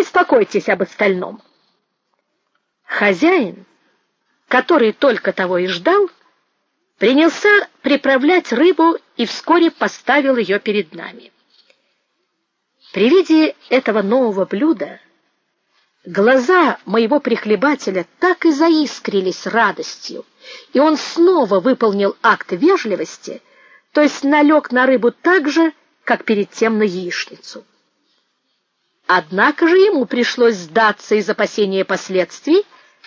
беспокойтесь об остальном. Хозяин, который только того и ждал, принялся приправлять рыбу и вскоре поставил ее перед нами. При виде этого нового блюда глаза моего прихлебателя так и заискрились радостью, и он снова выполнил акт вежливости, то есть налег на рыбу так же, как перед тем на яичницу. Однако же ему пришлось сдаться из опасения последствий,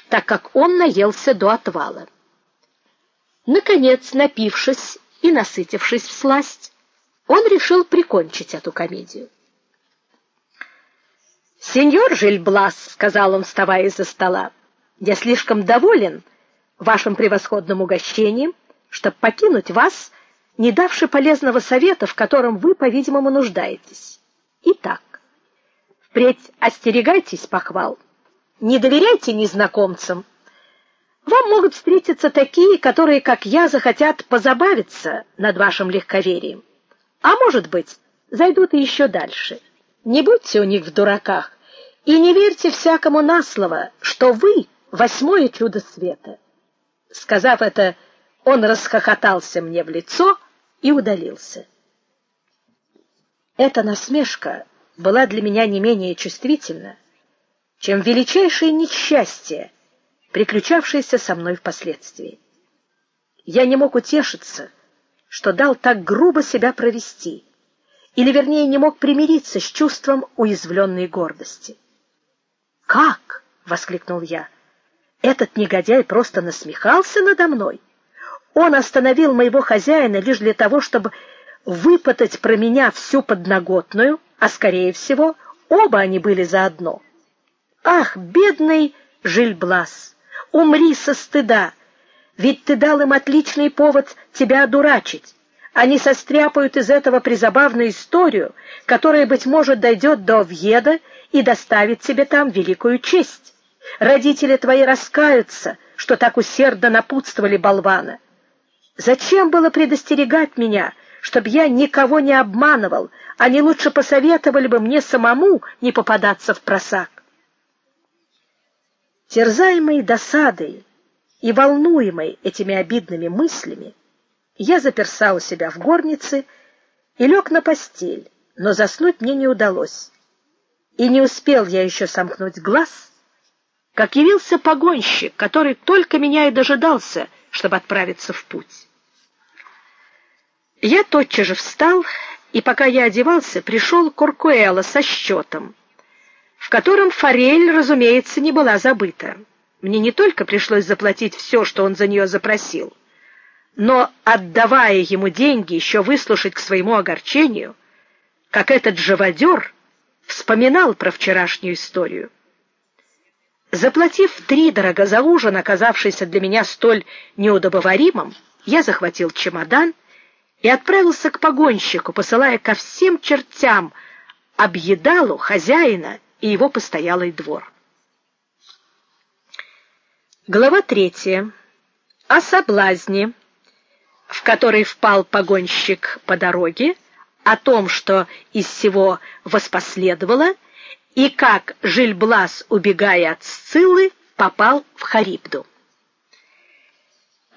так как он наелся до отвала. Наконец, напившись и насытившись всласть, он решил прикончить эту комедию. "Сеньор Жильблас", сказал он, вставая из-за стола. "Я слишком доволен вашим превосходным угощением, чтобы покинуть вас, не давши полезного совета, в котором вы, по-видимому, нуждаетесь. Итак, впредь остерегайтесь похвал. Не доверяйте незнакомцам. Вам могут встретиться такие, которые, как я, захотят позабавиться над вашим легковерием. А может быть, зайдут и еще дальше. Не будьте у них в дураках и не верьте всякому на слово, что вы восьмое чудо света. Сказав это, он расхохотался мне в лицо и удалился. Эта насмешка была для меня не менее чувствительна, чем величайшее несчастье, приключавшееся со мной впоследствии. Я не мог утешиться, что дал так грубо себя провести, или вернее не мог примириться с чувством уязвленной гордости. "Как?" воскликнул я. "Этот негодяй просто насмехался надо мной. Он остановил моего хозяина лишь для того, чтобы выпытать про меня всю подноготную, а скорее всего, оба они были заодно. Ах, бедный Жильблас, умри со стыда, ведь ты дал им отличный повод тебя одурачить. Они состряпают из этого призабавную историю, которая быть может дойдет до Овьеда и доставит тебе там великую честь. Родители твои раскаются, что так усердно напутствовали болвана. Зачем было предостерегать меня, чтобы я никого не обманывал? Они лучше посоветовали бы мне самому не попадаться в просак. Терзаемый досадой и волнуемый этими обидными мыслями, я заперся у себя в горнице и лег на постель, но заснуть мне не удалось. И не успел я еще сомкнуть глаз, как явился погонщик, который только меня и дожидался, чтобы отправиться в путь. Я тотчас же встал, и пока я одевался, пришел Коркуэло со счетом, в котором форель, разумеется, не была забыта. Мне не только пришлось заплатить все, что он за нее запросил, но отдавая ему деньги, еще выслушать к своему огорчению, как этот живодер вспоминал про вчерашнюю историю. Заплатив втридорога за ужин, оказавшийся для меня столь неудобоваримым, я захватил чемодан и отправился к погонщику, посылая ко всем чертям объедалу хозяина и его постоялый двор. Глава третья. О соблазне, в который впал погонщик по дороге, о том, что из всего воспоследовало, и как Жильблас, убегая от Сциллы, попал в Харибду.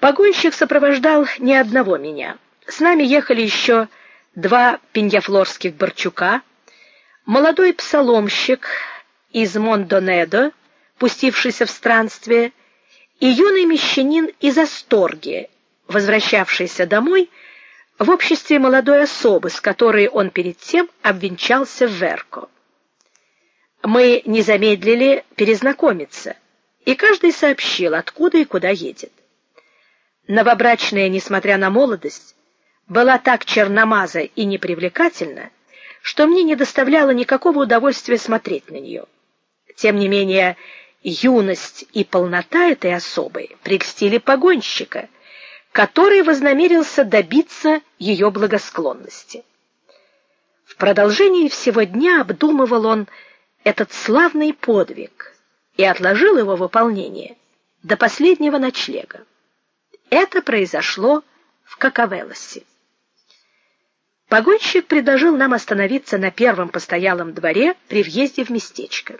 Погонщик сопровождал не одного меня. С нами ехали еще два пеньяфлорских борчука, молодой псаломщик из Мондонедо, пустившийся в странствие, и юный мещанин из Асторги, возвращавшийся домой в обществе молодой особы, с которой он перед тем обвенчался в Верко мы не замедлили перезнакомиться, и каждый сообщил, откуда и куда едет. Новобрачная, несмотря на молодость, была так черномаза и непривлекательна, что мне не доставляло никакого удовольствия смотреть на нее. Тем не менее, юность и полнота этой особы прельстили погонщика, который вознамерился добиться ее благосклонности. В продолжении всего дня обдумывал он этот славный подвиг и отложил его выполнение до последнего ночлега. Это произошло в Какавелосе. Погонщик предложил нам остановиться на первом постоялом дворе при въезде в местечко.